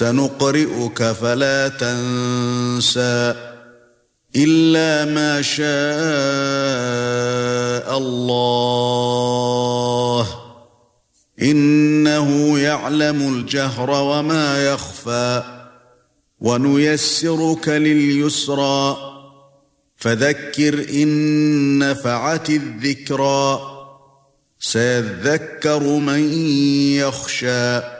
سنقرئك فلا تنسى إلا ما شاء الله. إنه يعلم الجهر وما يخفى ونيسرك لليسرى. فذكر إن نفعت الذكرى سيذكر من يخشى.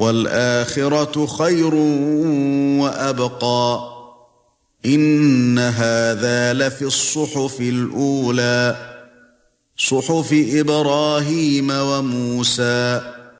وَالْآخِرَةُ خَيْرٌ وَأَبْقَى. إِنَّ هَذَا لَفِي الصُّحُفِ الْأُولَى صُحُفِ إِبْرَاهِيمَ وَمُوسَى.